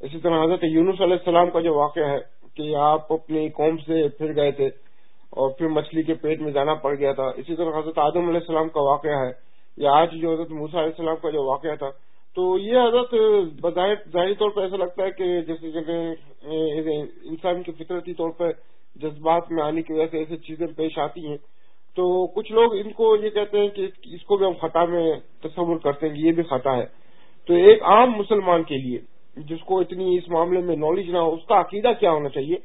اسی طرح حضرت یونس علیہ السلام کا جو واقعہ ہے کہ آپ اپنی قوم سے پھر گئے تھے اور پھر مچھلی کے پیٹ میں جانا پڑ گیا تھا۔ اسی طرح حضرت آدم علیہ السلام کا واقعہ ہے۔ یا آج جو حضرت موسا علیہ السلام کا جو واقعہ تھا تو یہ حضرت بظاہر ظاہری طور پر ایسا لگتا ہے کہ جیسے جگہ انسان کی فطرتی طور پر جذبات میں آنے کی وجہ سے ایسی چیزیں پیش آتی ہیں۔ تو کچھ لوگ ان کو یہ کہتے ہیں کہ اس کو بھی ہم خطا میں تصور کرتے ہیں یہ بھی خطا ہے۔ تو ایک عام مسلمان کے لیے جس کو اتنی اس معاملے میں نالج نہ ہو، اس کا عقیدہ کیا ہونا چاہیے؟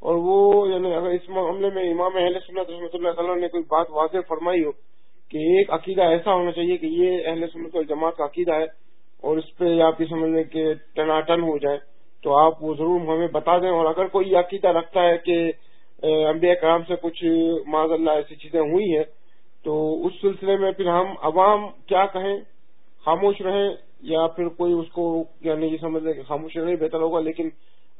اور وہ یعنی اگر اس معاملے میں امام اہل سنت رحمۃ اللہ تعالیٰ نے کوئی بات واضح فرمائی ہو کہ ایک عقیدہ ایسا ہونا چاہیے کہ یہ اہل سنت اور جماعت کا عقیدہ ہے اور اس پہ آپ یہ سمجھ لیں کہ ٹناٹن ہو جائے، تو آپ وہ ضرور ہمیں بتا دیں۔ اور اگر کوئی عقیدہ رکھتا ہے کہ انبیاء کرام سے کچھ معذ اللہ ایسی چیزیں ہوئی ہیں، تو اس سلسلے میں پھر ہم عوام کیا کہیں؟ خاموش رہیں یا پھر کوئی اس کو یعنی یہ سمجھ لیں کہ خاموش رہے، بہتر ہوگا۔ لیکن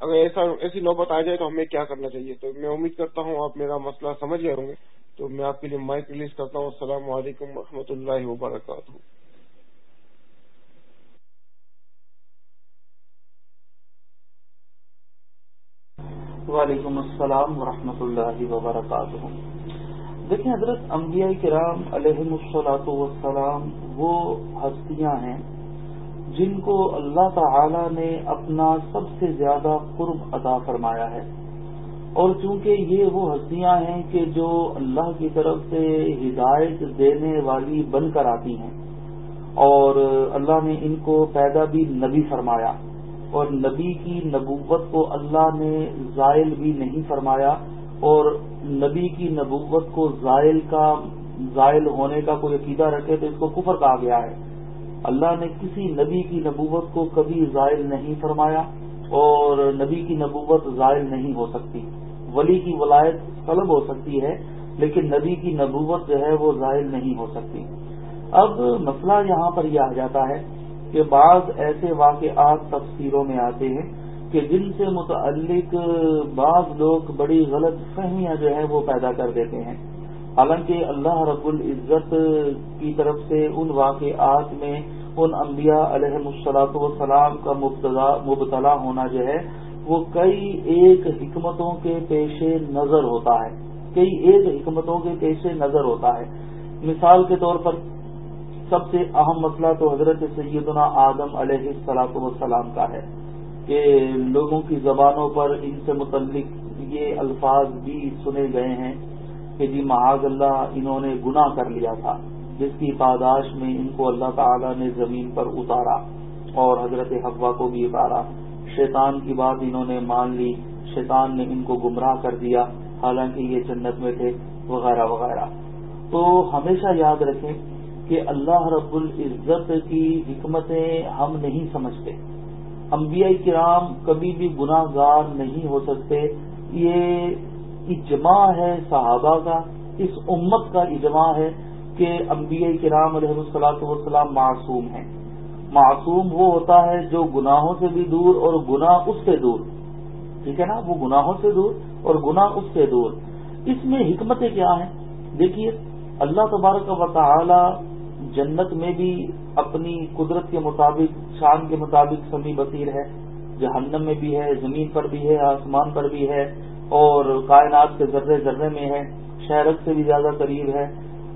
اگر ایسا، ایسی نوبت آ جائے تو ہمیں کیا کرنا چاہیے؟ تو میں امید کرتا ہوں آپ میرا مسئلہ سمجھ گئے ہوں گے۔ تو میں آپ کے لیے مائک ریلیز کرتا ہوں۔ السلام علیکم و اللہ وبرکاتہ۔ وعلیکم السلام ورحمۃ اللہ وبرکاتہ۔ دیکھیں حضرت انبیاء کرام علیہ السلاۃ والسلام وہ ہستیاں ہیں جن کو اللہ تعالی نے اپنا سب سے زیادہ قرب ادا فرمایا ہے۔ اور چونکہ یہ وہ ہستیاں ہیں کہ جو اللہ کی طرف سے ہدایت دینے والی بن کر آتی ہیں اور اللہ نے ان کو پیدا بھی نبی فرمایا۔ اور نبی کی نبوت کو اللہ نے زائل بھی نہیں فرمایا اور نبی کی نبوت کو زائل کا زائل ہونے کا کوئی عقیدہ رکھے تو اس کو کفر کہا گیا ہے۔ اللہ نے کسی نبی کی نبوت کو کبھی زائل نہیں فرمایا اور نبی کی نبوت زائل نہیں ہو سکتی۔ ولی کی ولایت طلب ہو سکتی ہے، لیکن نبی کی نبوت جو ہے وہ زائل نہیں ہو سکتی۔ اب مسئلہ یہاں پر یہ آ جاتا ہے کہ بعض ایسے واقعات تفسیروں میں آتے ہیں کہ جن سے متعلق بعض لوگ بڑی غلط فہمیاں جو ہے وہ پیدا کر دیتے ہیں۔ حالانکہ اللہ رب العزت کی طرف سے ان واقعات میں ان انبیاء علیہ السلاط والسلام کا مبتلا ہونا جو ہے، وہ کئی ایک حکمتوں کے پیش نظر ہوتا ہے۔ کئی ایک حکمتوں کے پیش نظر ہوتا ہے۔ مثال کے طور پر سب سے اہم مسئلہ تو حضرت سیدنا آدم علیہ السلاط والسلام کا ہے کہ لوگوں کی زبانوں پر ان سے متعلق یہ الفاظ بھی سنے گئے ہیں کہ جی معاذ اللہ انہوں نے گناہ کر لیا تھا، جس کی پاداش میں ان کو اللہ تعالی نے زمین پر اتارا اور حضرت حقوہ کو بھی اتارا۔ شیطان کی بات انہوں نے مان لی، شیطان نے ان کو گمراہ کر دیا، حالانکہ یہ جنت میں تھے، وغیرہ وغیرہ۔ تو ہمیشہ یاد رکھیں کہ اللہ رب العزت کی حکمتیں ہم نہیں سمجھتے۔ انبیاء کرام کبھی بھی گناہ گار نہیں ہو سکتے۔ یہ اجماع ہے صحابہ کا، اس امت کا اجماع ہے کہ انبیاء کرام علیہ السلاۃ والسلام معصوم ہیں۔ معصوم وہ ہوتا ہے جو گناہوں سے بھی دور اور گناہ اس سے دور۔ ٹھیک ہے نا؟ وہ گناہوں سے دور اور گناہ اس سے دور۔ اس میں حکمتیں کیا ہیں؟ دیکھیے، اللہ تبارک و تعالی جنت میں بھی اپنی قدرت کے مطابق، شان کے مطابق سمی بصیر ہے، جہنم میں بھی ہے، زمین پر بھی ہے، آسمان پر بھی ہے، اور کائنات کے ذرے ذرے میں ہے، شہرت سے بھی زیادہ قریب ہے۔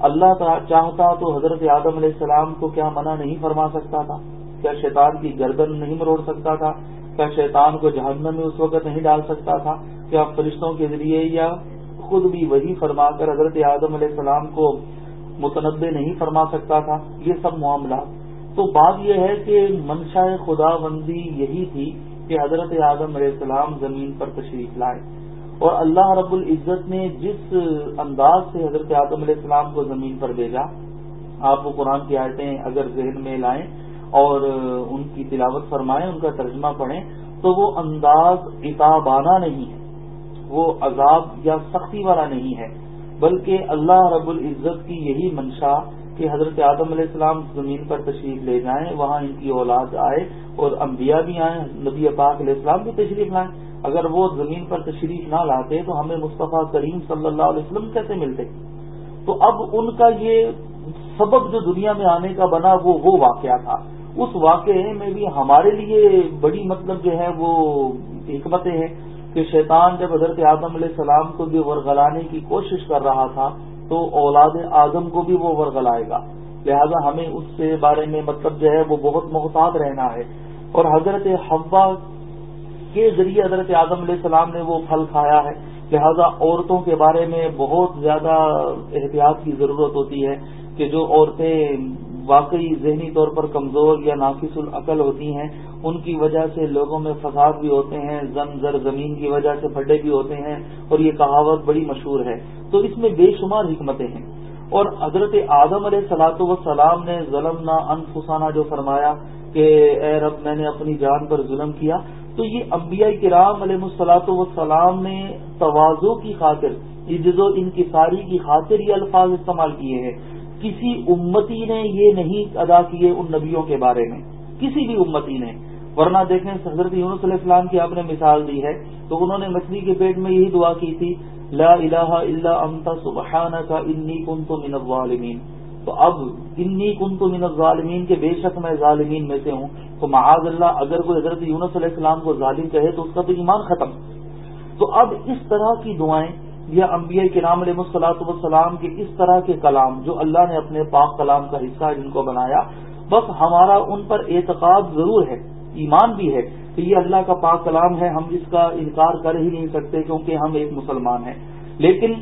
اللہ چاہتا تو حضرت آدم علیہ السلام کو کیا منع نہیں فرما سکتا تھا؟ کیا شیطان کی گردن نہیں مروڑ سکتا تھا؟ کیا شیطان کو جہنم میں اس وقت نہیں ڈال سکتا تھا کیا فرشتوں کے ذریعے یا خود بھی وہی فرما کر حضرت اعظم علیہ السلام کو متنوع نہیں فرما سکتا تھا، یہ سب معاملات تو بات یہ ہے کہ منشا خدا بندی یہی تھی کہ حضرت اعظم علیہ السلام زمین پر تشریف لائے۔ اور اللہ رب العزت نے جس انداز سے حضرت اعظم علیہ السلام کو زمین پر بھیجا، آپ وہ قرآن کی آیتیں اگر ذہن میں لائیں اور ان کی تلاوت فرمائیں، ان کا ترجمہ پڑھیں، تو وہ انداز اتابانہ نہیں ہے، وہ عذاب یا سختی والا نہیں ہے۔ بلکہ اللہ رب العزت کی یہی منشا کہ حضرت آدم علیہ السلام زمین پر تشریف لے جائیں، وہاں ان کی اولاد آئے اور انبیاء بھی آئیں، نبی پاک علیہ السلام بھی تشریف لائیں۔ اگر وہ زمین پر تشریف نہ لاتے تو ہمیں مصطفیٰ کریم صلی اللہ علیہ وسلم کیسے ملتے؟ تو اب ان کا یہ سبب جو دنیا میں آنے کا بنا وہ وہ واقعہ تھا۔ اس واقعے میں بھی ہمارے لیے بڑی مطلب جو ہے وہ حکمتیں ہیں۔ کہ شیطان جب حضرت اعظم علیہ السلام کو بھی ورگلانے کی کوشش کر رہا تھا، تو اولاد اعظم کو بھی وہ ورگلائے گا۔ لہذا ہمیں اس سے بارے میں مطلب جو ہے وہ بہت محتاط رہنا ہے۔ اور حضرت حوا کے ذریعے حضرت اعظم علیہ السلام نے وہ پھل کھایا ہے۔ لہذا عورتوں کے بارے میں بہت زیادہ احتیاط کی ضرورت ہوتی ہے کہ جو عورتیں واقعی ذہنی طور پر کمزور یا ناقص العقل ہوتی ہیں، ان کی وجہ سے لوگوں میں فساد بھی ہوتے ہیں زم زر، زمین کی وجہ سے پھڈے بھی ہوتے ہیں اور یہ کہاوت بڑی مشہور ہے۔ تو اس میں بے شمار حکمتیں ہیں۔ اور حضرت آدم علیہ سلاط وسلام نے ظلم نہ انفسانہ جو فرمایا کہ اے رب میں نے اپنی جان پر ظلم کیا، تو یہ انبیاء کرام علیہ السلاط وسلام نے توازو کی خاطر، عجز و انکساری کی خاطر یہ الفاظ استعمال کیے ہیں۔ کسی امتی نے یہ نہیں ادا کیے ان نبیوں کے بارے میں، کسی بھی امتی نے۔ ورنہ دیکھیں، حضرت یونس علیہ السلام کی آپ نے مثال دی ہے تو انہوں نے مچھلی کے پیٹ میں یہی دعا کی تھی، لا الہ الا انت سبحانک انی کنت من الظالمین۔ تو اب انی کنت من الظالمین کے بے شک میں ظالمین میں سے ہوں۔ تو معاذ اللہ، اگر کوئی حضرت یونس علیہ السلام کو ظالم کہے تو اس کا تو ایمان ختم۔ تو اب اس طرح کی دعائیں یا انبیاء کے نام علیہ السلاۃ والسلام کے اس طرح کے کلام جو اللہ نے اپنے پاک کلام کا حصہ جن کو بنایا، بس ہمارا ان پر اعتقاد ضرور ہے، ایمان بھی ہے کہ یہ اللہ کا پاک کلام ہے، ہم اس کا انکار کر ہی نہیں سکتے کیونکہ ہم ایک مسلمان ہیں۔ لیکن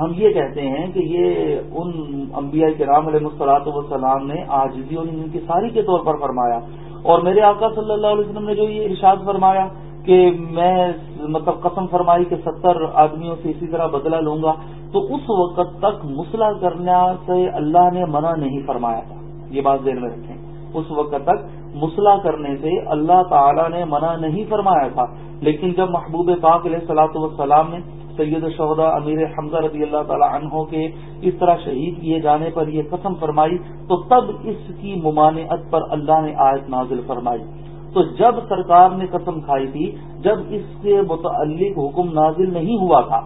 ہم یہ کہتے ہیں کہ یہ ان انبیاء کے نام علیہ السلاط والسلام نے آجزی اور انکساری کے طور پر فرمایا۔ اور میرے آقا صلی اللہ علیہ وسلم نے جو یہ ارشاد فرمایا کہ میں مطلب قسم فرمائی کہ ستر آدمیوں سے اسی طرح بدلہ لوں گا، تو اس وقت تک مسلح کرنے سے اللہ نے منع نہیں فرمایا تھا۔ یہ بات ذہن میں رکھیں۔ اس وقت تک مسلح کرنے سے اللہ تعالی نے منع نہیں فرمایا تھا۔ لیکن جب محبوب پاک علیہ سلاۃ والسلام نے سید شہدا امیر حمزہ رضی اللہ تعالی عنہ کے اس طرح شہید کیے جانے پر یہ قسم فرمائی، تو تب اس کی ممانعت پر اللہ نے آیت نازل فرمائی۔ تو جب سرکار نے قسم کھائی تھی، جب اس سے متعلق حکم نازل نہیں ہوا تھا،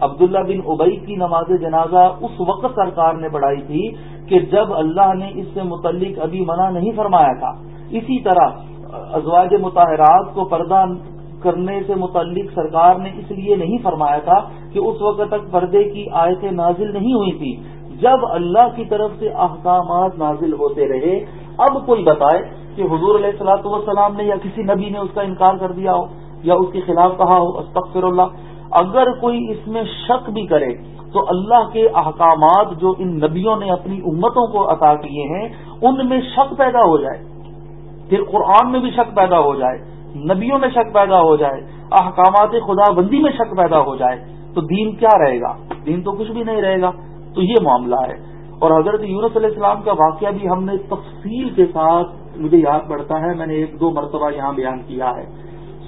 عبداللہ بن ابئی کی نماز جنازہ اس وقت سرکار نے پڑھائی تھی کہ جب اللہ نے اس سے متعلق ابھی منع نہیں فرمایا تھا۔ اسی طرح، ازواج متحرات کو پردہ کرنے سے متعلق سرکار نے اس لیے نہیں فرمایا تھا کہ اس وقت تک پردے کی آیتیں نازل نہیں ہوئی تھی جب اللہ کی طرف سے احکامات نازل ہوتے رہے، اب کوئی بتائے کہ حضور علیہ السلاۃ والسلام نے یا کسی نبی نے اس کا انکار کر دیا ہو یا اس کے خلاف کہا ہو، استغفر اللہ۔ اگر کوئی اس میں شک بھی کرے، تو اللہ کے احکامات جو ان نبیوں نے اپنی امتوں کو عطا کیے ہیں، ان میں شک پیدا ہو جائے۔ پھر قرآن میں بھی شک پیدا ہو جائے، نبیوں میں شک پیدا ہو جائے، احکامات خدا بندی میں شک پیدا ہو جائے، تو دین کیا رہے گا؟ دین تو کچھ بھی نہیں رہے گا۔ تو یہ معاملہ ہے۔ اور حضرت یونس علیہ السلام کا واقعہ بھی ہم نے تفصیل کے ساتھ مجھے یاد پڑتا ہے، میں نے ایک دو مرتبہ یہاں بیان کیا ہے۔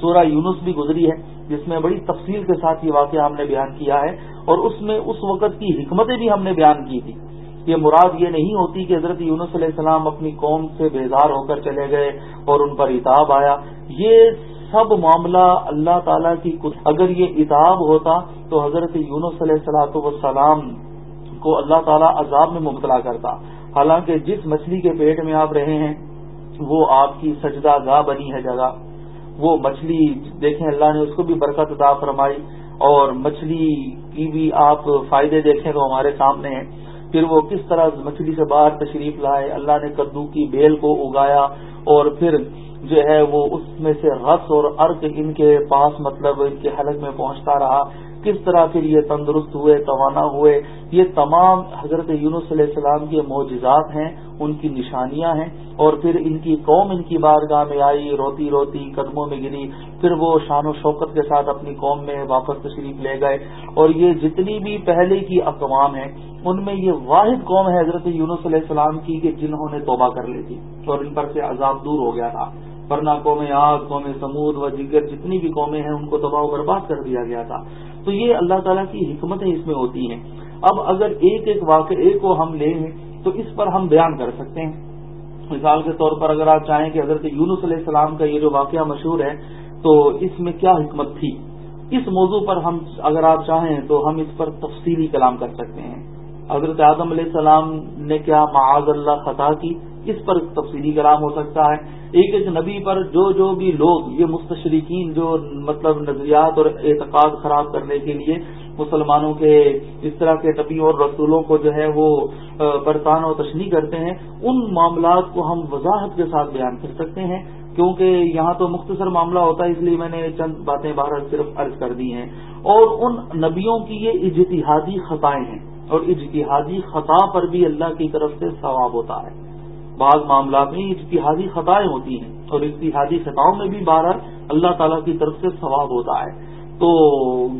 سورہ یونس بھی گزری ہے، جس میں بڑی تفصیل کے ساتھ یہ واقعہ ہم نے بیان کیا ہے، اور اس میں اس وقت کی حکمتیں بھی ہم نے بیان کی تھی یہ مراد یہ نہیں ہوتی کہ حضرت یونس علیہ السلام اپنی قوم سے بیزار ہو کر چلے گئے اور ان پر اتاب آیا۔ یہ سب معاملہ اللہ تعالی کی اگر یہ اتاب ہوتا تو حضرت یونس علیہ السلاۃ والسلام کو اللہ تعالیٰ عذاب میں مبتلا کرتا۔ حالانکہ جس مچھلی کے پیٹ میں آپ رہے ہیں وہ آپ کی سجدہ گاہ بنی ہے جگہ۔ وہ مچھلی، دیکھیں اللہ نے اس کو بھی برکت ادا فرمائی اور مچھلی کی بھی آپ فائدے دیکھیں تو ہمارے سامنے ہیں۔ پھر وہ کس طرح مچھلی سے باہر تشریف لائے، اللہ نے کدو کی بیل کو اگایا اور پھر جو ہے وہ اس میں سے رس اور ارک ان کے پاس مطلب ان کے حلق میں پہنچتا رہا۔ کس طرح پھر یہ تندرست ہوئے، توانا ہوئے، یہ تمام حضرت یونس علیہ السلام کے معجزات ہیں، ان کی نشانیاں ہیں، اور پھر ان کی قوم ان کی بارگاہ میں آئی، روتی روتی قدموں میں گری، پھر وہ شان و شوکت کے ساتھ اپنی قوم میں واپس تشریف لے گئے، اور یہ جتنی بھی پہلے کی اقوام ہیں، ان میں یہ واحد قوم ہے حضرت یونس علیہ السلام کی کہ جنہوں نے توبہ کر لی تھی، اور ان پر سے عذاب دور ہو گیا تھا۔ ورنہ قوم آگ قوم سمود و جگر جتنی بھی قومیں ہیں، ان کو تباہ و برباد کر دیا گیا تھا۔ تو یہ اللہ تعالیٰ کی حکمتیں اس میں ہوتی ہیں۔ اب اگر ایک ایک واقعے کو ہم لیں تو اس پر ہم بیان کر سکتے ہیں۔ مثال کے طور پر اگر آپ چاہیں کہ حضرت یونس علیہ السلام کا یہ جو واقعہ مشہور ہے تو اس میں کیا حکمت تھی؟ اس موضوع پر ہم اگر آپ چاہیں تو ہم اس پر تفصیلی کلام کر سکتے ہیں۔ حضرت اعظم علیہ السلام نے کیا معاذ اللہ خطا کی؟ اس پر تفصیلی کلام ہو سکتا ہے؟ ایک ایک نبی پر جو جو بھی لوگ، یہ مستشرقین جو مطلب نظریات اور اعتقاد خراب کرنے کے لیے مسلمانوں کے اس طرح کے نبی اور رسولوں کو جو ہے وہ برتان و تشنی کرتے ہیں، ان معاملات کو ہم وضاحت کے ساتھ بیان کر سکتے ہیں۔ کیونکہ یہاں تو مختصر معاملہ ہوتا ہے، اس لیے میں نے چند باتیں باہر صرف عرض کر دی ہیں۔ اور ان نبیوں کی یہ اجتہادی خطائیں ہیں، اور اجتہادی خطا پر بھی اللہ کی طرف سے ثواب ہوتا ہے۔ بعض معاملات میں اتحادی خطائیں ہوتی ہیں اور اتحادی خطاؤں میں بھی بارہ اللہ تعالیٰ کی طرف سے ثواب ہوتا ہے۔ تو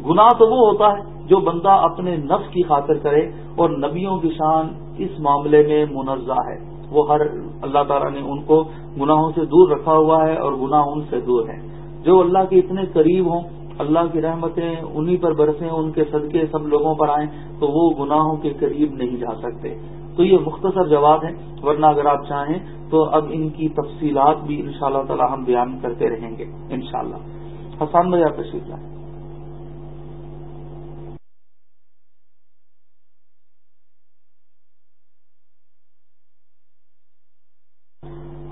گناہ تو وہ ہوتا ہے جو بندہ اپنے نفس کی خاطر کرے اور نبیوں کی شان اس معاملے میں منزہ ہے۔ وہ ہر اللہ تعالیٰ نے ان کو گناہوں سے دور رکھا ہوا ہے اور گناہ ان سے دور ہے جو اللہ کے اتنے قریب ہوں، اللہ کی رحمتیں انہی پر برسیں، ان کے صدقے سب لوگوں پر آئیں، تو وہ گناہوں کے قریب نہیں جا سکتے۔ تو یہ مختصر جواب ہے، ورنہ اگر آپ چاہیں تو اب ان کی تفصیلات بھی ان شاء اللہ تعالی ہم بیان کرتے رہیں گے، انشاءاللہ۔ حسان بھائی، آپ تشریف لائیں۔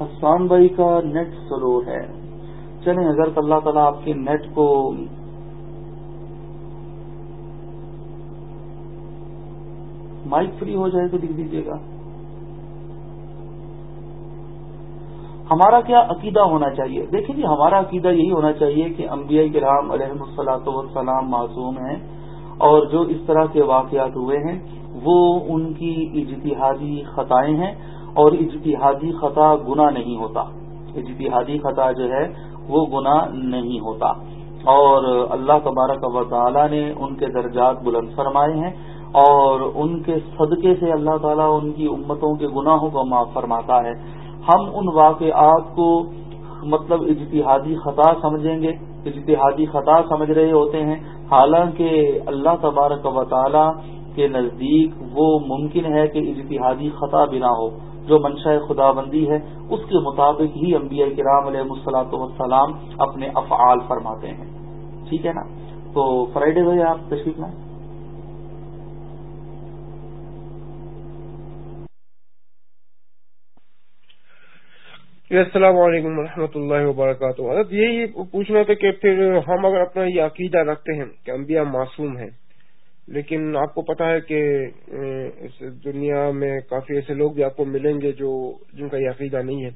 حسان بھائی کا نیٹ سلو ہے۔ چلیں، اگر اللہ تعالیٰ آپ کے نیٹ کو مائک فری ہو جائے تو لکھ دیجیے گا۔ ہمارا کیا عقیدہ ہونا چاہیے؟ دیکھیں جی ہمارا عقیدہ یہی ہونا چاہیے کہ انبیاء کرام علیہ السلاۃ وسلام معصوم ہیں اور جو اس طرح کے واقعات ہوئے ہیں، وہ ان کی اجتہادی خطائیں ہیں اور اجتہادی خطا گنا نہیں ہوتا۔ اجتہادی خطا جو ہے، وہ گنا نہیں ہوتا۔ اور اللہ تبارک و تعالی نے ان کے درجات بلند فرمائے ہیں۔ اور ان کے صدقے سے اللہ تعالیٰ ان کی امتوں کے گناہوں کو معاف فرماتا ہے۔ ہم ان واقعات کو مطلب اجتہادی خطا سمجھیں گے۔ اجتہادی خطا سمجھ رہے ہوتے ہیں۔ حالانکہ اللہ تبارک و تعالی کے نزدیک وہ ممکن ہے کہ اجتہادی خطا بنا ہو، جو منشا خدا بندی ہے، اس کے مطابق ہی انبیاء کرام علیہ مسلاۃ وسلام اپنے افعال فرماتے ہیں۔ ٹھیک ہے نا؟ تو فرائیڈے بھائی، آپ تشریف لائیں جی، جی، السلام علیکم و اللہ وبرکاتہ۔ حضرت، یہی پوچھنا تھا کہ پھر ہم اگر اپنا یہ عقیدہ رکھتے ہیں کہ انبیاء معصوم ہیں، لیکن آپ کو پتا ہے کہ اس دنیا میں کافی ایسے لوگ بھی آپ کو ملیں گے جو، جن کا یہ عقیدہ نہیں ہے۔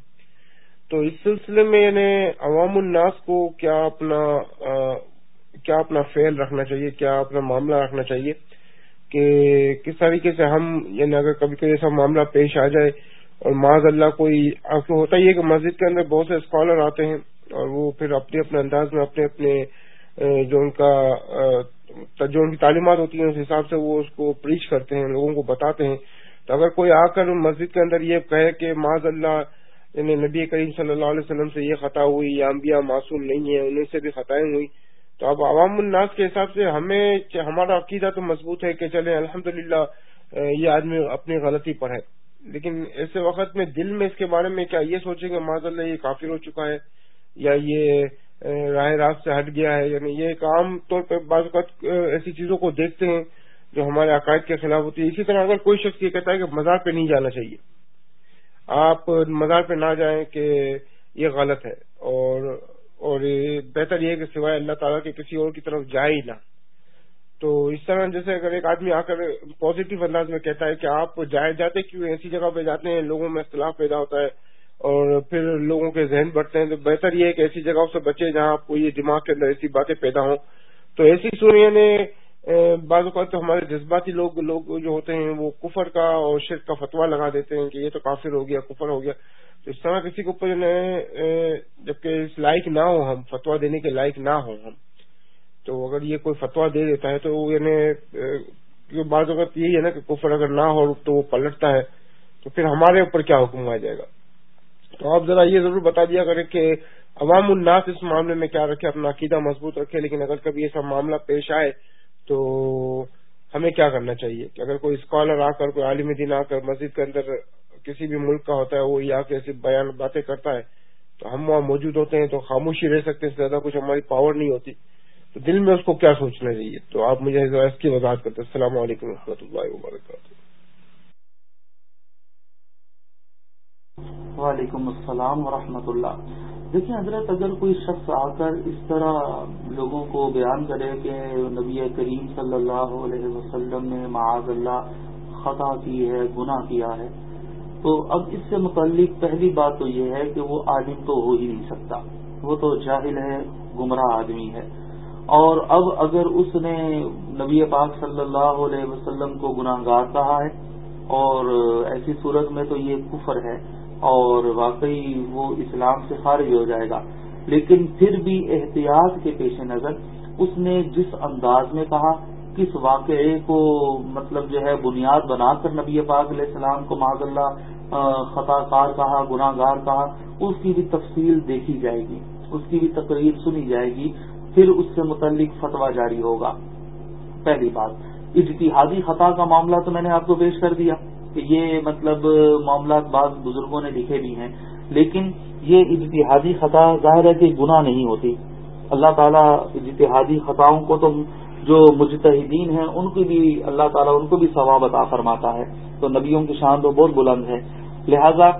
تو اس سلسلے میں یعنی عوام الناس کو کیا اپنا کیا اپنا فعل رکھنا چاہیے، کیا اپنا معاملہ رکھنا چاہیے کہ کس طریقے سے ہم یعنی اگر کبھی کوئی ایسا معاملہ پیش آ جائے اور معاذ اللہ کوئی آپ کو ہوتا ہی ہے کہ مسجد کے اندر بہت سے اسکالر آتے ہیں اور وہ پھر اپنے اپنے انداز میں اپنے اپنے جو ان کا جو ان کی تعلیمات ہوتی ہیں، اس حساب سے وہ اس کو پریچ کرتے ہیں لوگوں کو بتاتے ہیں۔ تو اگر کوئی آ کر مسجد کے اندر یہ کہے کہ معاذ اللہ یعنی نبی کریم صلی اللہ علیہ وسلم سے یہ خطا ہوئی یا انبیاء معصوم نہیں ہے انہیں سے بھی خطائیں ہوئی تو اب عوام الناس کے حساب سے ہمیں، ہمارا عقیدہ تو مضبوط ہے کہ چلے الحمد یہ آدمی اپنی غلطی پر ہے۔ لیکن ایسے وقت میں دل میں اس کے بارے میں کیا یہ سوچیں کہ معذ اللہ یہ کافر ہو چکا ہے یا یہ راہ راست سے ہٹ گیا ہے۔ یعنی یہ ایک عام طور پہ بعض اوقات ایسی چیزوں کو دیکھتے ہیں جو ہمارے عقائد کے خلاف ہوتی ہے اسی طرح اگر کوئی شخص یہ کہتا ہے کہ مزار پہ نہیں جانا چاہیے، آپ مزار پہ نہ جائیں کہ یہ غلط ہے اور اور بہتر یہ ہے کہ سوائے اللہ تعالیٰ کے کسی اور کی طرف جائے ہی نہ۔ تو اس طرح جیسے اگر ایک آدمی آ کر پازیٹو انداز میں کہتا ہے کہ آپ جائے جاتے کیوں ایسی جگہ پہ جاتے ہیں، لوگوں میں اختلاف پیدا ہوتا ہے اور پھر لوگوں کے ذہن بڑھتے ہیں۔ تو بہتر یہ ہے کہ ایسی جگہوں سے بچے جہاں آپ کو یہ دماغ کے اندر ایسی باتیں پیدا ہوں۔ تو ایسی سوریہ نے بعض اوقات تو ہمارے جذباتی لوگ لوگ جو ہوتے ہیں وہ کفر کا اور شرک کا فتوا لگا دیتے ہیں کہ یہ تو کافر ہو گیا، کفر ہو گیا۔ تو اس طرح کسی کے اوپر جبکہ اس لائق نہ ہو ہم فتوا دینے کے لائق نہ ہوں ہم۔ تو اگر یہ کوئی فتوا دے دیتا ہے تو یعنی بعض اوقات یہی ہے نا کہ کفر اگر نہ ہو تو وہ پلٹتا ہے، تو پھر ہمارے اوپر کیا حکم آ جائے گا؟ تو آپ ذرا یہ ضرور بتا دیا کریں کہ عوام الناس اس معاملے میں کیا رکھے، اپنا عقیدہ مضبوط رکھے، لیکن اگر کبھی ایسا معاملہ پیش آئے تو ہمیں کیا کرنا چاہیے؟ کہ اگر کوئی اسکالر آ کر، کوئی عالم دین آ کر مسجد کے اندر کسی بھی ملک کا ہوتا ہے، وہ یا ایسی بیان باتیں کرتا ہے، تو ہم وہاں موجود ہوتے ہیں تو خاموشی رہ سکتے ہیں زیادہ کچھ ہماری پاور نہیں ہوتی۔ تو دل میں اس کو کیا سوچنا چاہیے تو آپ مجھے اس کی وضاحت کرتے السلام علیکم و رحمۃ اللہ وبرکاتہ۔ وعلیکم السلام ورحمۃ اللہ۔ دیکھیں حضرت، اگر کوئی شخص آ کر اس طرح لوگوں کو بیان کرے کہ نبی کریم صلی اللہ علیہ وسلم نے معاذ اللہ خطا کی ہے، گناہ کیا ہے، تو اب اس سے متعلق پہلی بات تو یہ ہے کہ وہ عالم تو ہو ہی نہیں سکتا۔ وہ تو جاہل ہے، گمراہ آدمی ہے۔ اور اب اگر اس نے نبی پاک صلی اللہ علیہ وسلم کو گناہ گار کہا ہے اور ایسی صورت میں تو یہ کفر ہے اور واقعی وہ اسلام سے خارج ہو جائے گا، لیکن پھر بھی احتیاط کے پیش نظر اس نے جس انداز میں کہا، کس واقعے کو مطلب جو ہے بنیاد بنا کر نبی پاک علیہ السلام کو معذ اللہ خطا کار کہا گناہ گار کہا، اس کی بھی تفصیل دیکھی جائے گی، اس کی بھی تقریر سنی جائے گی پھر اس سے متعلق فتویٰ جاری ہوگا۔ پہلی بات، اجتہادی خطا کا معاملہ تو میں نے آپ کو پیش کر دیا کہ یہ مطلب معاملات بعض بزرگوں نے لکھے بھی ہیں، لیکن یہ اجتہادی خطا ظاہر ہے کہ گناہ نہیں ہوتی۔ اللہ تعالیٰ اجتہادی خطاؤں کو تو جو مجتہدین ہیں، ان کی بھی، اللہ تعالیٰ ان کو بھی ثواب عطا فرماتا ہے۔ تو نبیوں کی شان تو بہت بلند ہے۔ لہذا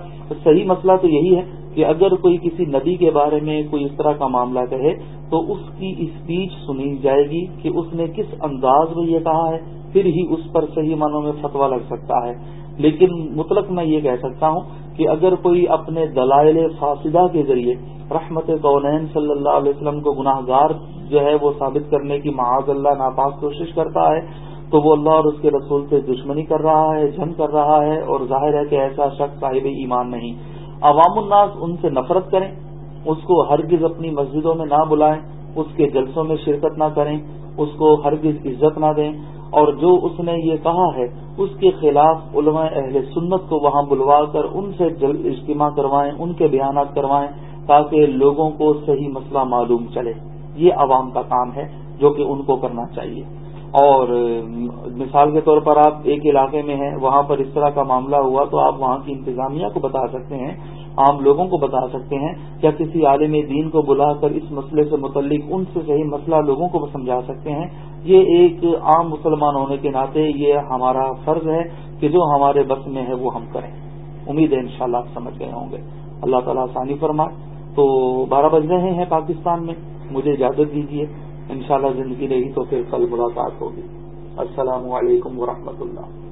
صحیح مسئلہ تو یہی ہے کہ اگر کوئی کسی نبی کے بارے میں کوئی اس طرح کا معاملہ کہے تو اس کی اسپیچ سنی جائے گی کہ اس نے کس انداز میں یہ کہا ہے، پھر ہی اس پر صحیح معنوں میں فتوا لگ سکتا ہے۔ لیکن مطلق میں یہ کہہ سکتا ہوں کہ اگر کوئی اپنے دلائل فاصدہ کے ذریعے رحمت کونین صلی اللہ علیہ وسلم کو گناہ گار جو ہے وہ ثابت کرنے کی معاذ اللہ ناپاک کوشش کرتا ہے، تو وہ اللہ اور اس کے رسول سے دشمنی کر رہا ہے، جنگ کر رہا ہے اور ظاہر ہے کہ ایسا شخص صاحب ایمان نہیں۔ عوام الناس ان سے نفرت کریں، اس کو ہرگز اپنی مسجدوں میں نہ بلائیں، اس کے جلسوں میں شرکت نہ کریں، اس کو ہرگز عزت نہ دیں۔ اور جو اس نے یہ کہا ہے، اس کے خلاف علماء اہل سنت کو وہاں بلوا کر ان سے جلد اجتماع کروائیں، ان کے بیانات کروائیں تاکہ لوگوں کو صحیح مسئلہ معلوم چلے۔ یہ عوام کا کام ہے جو کہ ان کو کرنا چاہیے۔ اور مثال کے طور پر آپ ایک علاقے میں ہیں، وہاں پر اس طرح کا معاملہ ہوا تو آپ وہاں کی انتظامیہ کو بتا سکتے ہیں، عام لوگوں کو بتا سکتے ہیں یا کسی عالم دین کو بلا کر اس مسئلے سے متعلق ان سے صحیح مسئلہ لوگوں کو سمجھا سکتے ہیں۔ یہ ایک عام مسلمان ہونے کے ناطے یہ ہمارا فرض ہے کہ جو ہمارے بس میں ہے وہ ہم کریں۔ امید ہے انشاءاللہ آپ سمجھ گئے ہوں گے۔ اللہ تعالیٰ آسانی فرمائے۔ تو بارہ بج رہے ہیں پاکستان میں، مجھے اجازت دیجیے انشاءاللہ زندگی رہی تو پھر کل ملاقات ہوگی۔ السلام علیکم ورحمۃ اللہ۔